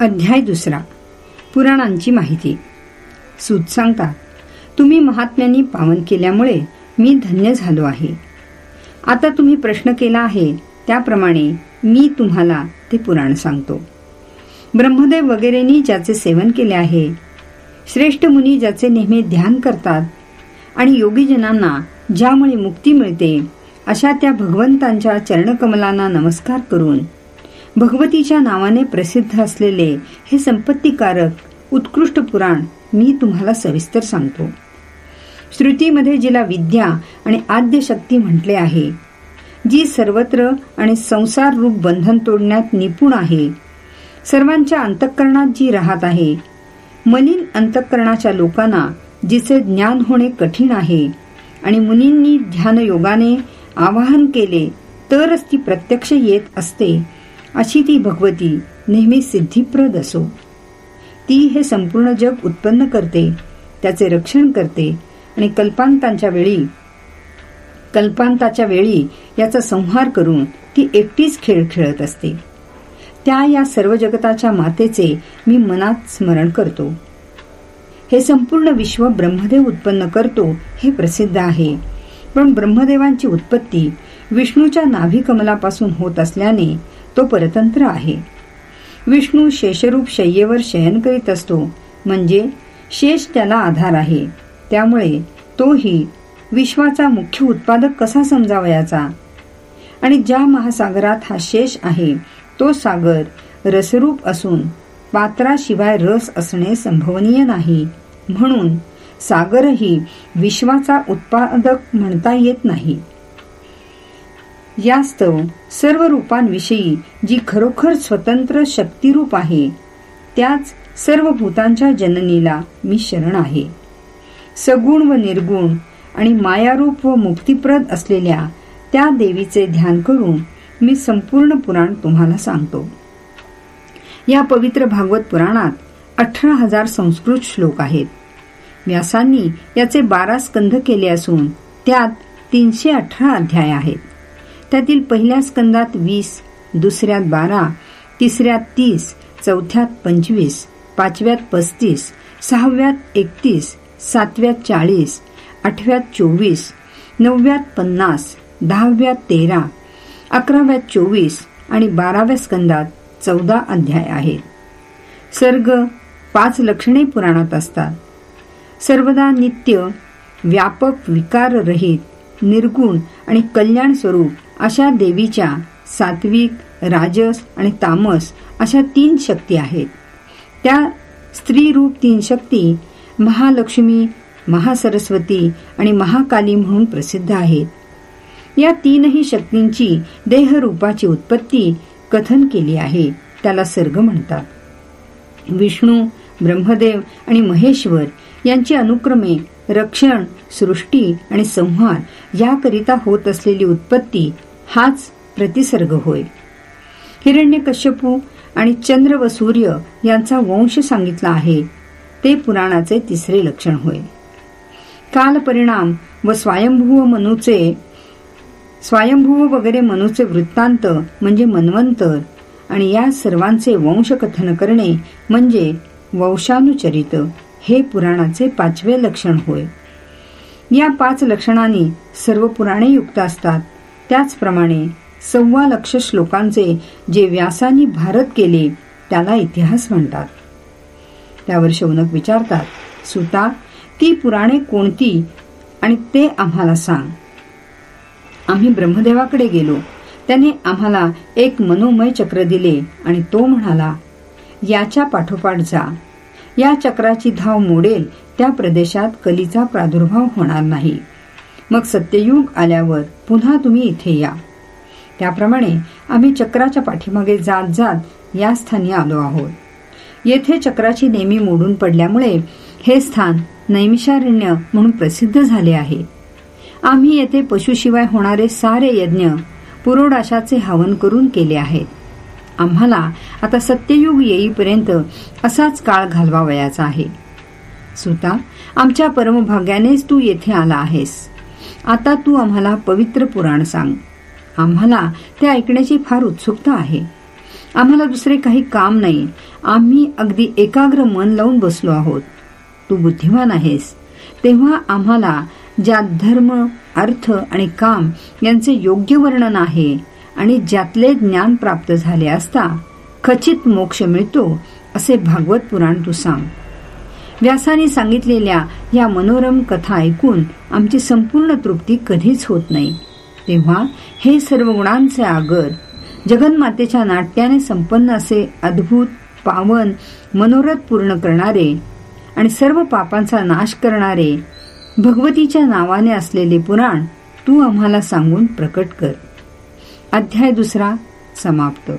अध्याय दुसरा. पुराणांची माहिती. सूत सांगतात तुम्ही महात्म्यांनी पावन केल्यामुळे मी धन्य झालो आहे. आता तुम्ही प्रश्न केला आहे त्याप्रमाणे मी तुम्हाला ते पुराण सांगतो. ब्रह्मदेव वगैरेंनी ज्याचे सेवन केले आहे श्रेष्ठ मुनी ज्याचे नेहमी ध्यान करतात आणि योगीजनांना ज्यामुळे मुक्ती मिळते अशा त्या भगवंतांच्या चरणकमलांना नमस्कार करून भगवतीच्या नावाने प्रसिद्ध असलेले हे संपत्तीकारक उत्कृष्ट पुराण मी तुम्हाला सविस्तर सांगतो. श्रुतीमध्ये जिला विद्या आणि आद्य शक्ती म्हटले आहे जी सर्वत्र आणि संसार रूप बंधन तोडण्यात निपुण आहे. सर्वांच्या अंतःकरणात जी राहत आहे मलिन अंतःकरणाच्या लोकांना जिचे ज्ञान होणे कठीण आहे आणि मुनींनी ध्यानयोगाने आवाहन केले तरच ती प्रत्यक्ष येत असते अशी ती भगवती नेहमी सिद्धिप्रद असो. ती हे संपूर्ण जग उत्पन्न करते त्याचे रक्षण करते आणि कल्पांतांच्या वेळी कल्पांताच्या वेळी याचा संहार करून ती एकटीच खेळ खेळत असते. त्या या सर्व जगताच्या मातेचे मी मनात स्मरण करतो. हे संपूर्ण विश्व ब्रह्मदेव उत्पन्न करतो हे प्रसिद्ध आहे. पण ब्रह्मदेवांची उत्पत्ती विष्णूच्या नाभी कमलापासून होत असल्याने तो परतंत्र आहे. विष्णू शेषरूप शय्येवर शयन करीत असतो. म्हणजे शेष त्याला आधार आहे. त्यामुळे तोही विश्वाचा मुख्य उत्पादक कसा समजावयाचा? आणि ज्या महासागरात हा शेष आहे तो सागर रसरूप असून पात्राशिवाय रस असणे संभवनीय नाही. म्हणून सागरही विश्वाचा उत्पादक म्हणता येत नाही. यास्तव सर्व रूपांविषयी जी खरोखर स्वतंत्र शक्तिरूप आहे त्याच सर्व भूतांच्या जननीला मी शरण आहे. सगुण व निर्गुण आणि मायारूप व मुक्तिप्रद असलेल्या त्या देवीचे ध्यान करून मी संपूर्ण पुराण तुम्हाला सांगतो. या पवित्र भागवत पुराणात अठरा हजार संस्कृत श्लोक आहेत. व्यासांनी याचे बारा स्कंध केले असून त्यात तीनशे अठरा अध्याय आहेत. त्यातील पहिल्या स्कंदात वीस दुसऱ्यात बारा तिसऱ्यात तीस चौथ्यात पंचवीस पाचव्यात पस्तीस सहाव्यात एकतीस सातव्यात चाळीस आठव्यात चोवीस नवव्यात पन्नास दहाव्यात तेरा अकराव्यात चोवीस आणि बाराव्या स्कंदात चौदा अध्याय आहेत. सर्ग पाच लक्षणे पुराणात असतात. सर्वदा नित्य व्यापक विकार रहित निर्गुण आणि कल्याण स्वरूप अशा देवीच्या सात्विक राजस आणि तामस अशा तीन शक्ती आहेत. त्या स्त्री रूप तीन शक्ती महालक्ष्मी महासरस्वती आणि महाकाली म्हणून प्रसिद्ध आहेत. या तीनही शक्तींची देहरूपाची उत्पत्ती कथन केली आहे. त्याला सर्ग म्हणतात. विष्णू ब्रह्मदेव आणि महेश्वर यांची अनुक्रमे रक्षण सृष्टी आणि संहार याकरिता होत असलेली उत्पत्ती हाच प्रतिसर्ग होय. हिरण्यकश्यपू आणि चंद्र व सूर्य यांचा वंश सांगितला आहे. ते पुराणाचे तिसरे लक्षण होय. काल परिणाम व स्वयंभूव मनूचे स्वयंभूव वगैरे मनूचे वृत्तांत म्हणजे मनवंतर आणि या सर्वांचे वंशकथन करणे म्हणजे वंशानुचरित हे पुराणाचे पाचवे लक्षण होय. या पाच लक्षणांनी सर्व पुराणे युक्त असतात. त्याचप्रमाणे सव्वा लक्ष श्लोकांचे जे व्यासानी भारत केले त्याला इतिहास म्हणतात. त्यावर शौनक विचारतात सुता ती पुराणे कोणती आणि ते आम्हाला सांग. आम्ही ब्रह्मदेवाकडे गेलो. त्याने आम्हाला एक मनोमय चक्र दिले आणि तो म्हणाला याच्या पाठोपाठ जा. या चक्राची धाव मोडेल त्या प्रदेशात कलीचा प्रादुर्भाव होणार नाही. मग सत्ययुग आल्यावर पुन्हा तुम्ही इथे या. त्याप्रमाणे आम्ही चक्राच्या पाठीमागे जात जात या स्थानी आलो आहोत. येथे चक्राची नेहमी मोडून पडल्यामुळे हे स्थान नैमिषारण्य म्हणून प्रसिद्ध झाले आहे. आम्ही येथे पशुशिवाय होणारे सारे यज्ञ पुरोडाशाचे हवन करून केले आहेत. आम्हाला आता सत्ययुग येईपर्यंत असाच काळ घालवावयाचा आहे. सुता आमच्या परमभाग्यानेच तू येथे आला आहेस. आता तू आम्हाला पवित्र पुराण सांग. आम्हाला ते ऐकण्याची फार उत्सुकता आहे. आम्हाला दुसरे काही काम नाही. आम्ही अगदी एकाग्र मन लावून बसलो आहोत. तू बुद्धिमान आहेस. तेव्हा आम्हाला ज्यात धर्म अर्थ आणि काम यांचे योग्य वर्णन आहे आणि ज्यातले ज्ञान प्राप्त झाले असता खचित मोक्ष मिळतो असे भागवत पुराण तू सांग. व्यासाने सांगितलेल्या या मनोरम कथा ऐकून आमची संपूर्ण तृप्ती कधीच होत नाही. तेव्हा हे सर्व गुणांचे आगर जगन्मातेच्या नाट्याने संपन्न असे अद्भुत पावन मनोरथ पूर्ण करणारे आणि सर्व पापांचा नाश करणारे भगवतीच्या नावाने असलेले पुराण तू आम्हाला सांगून प्रकट कर. अध्याय दुसरा समाप्त.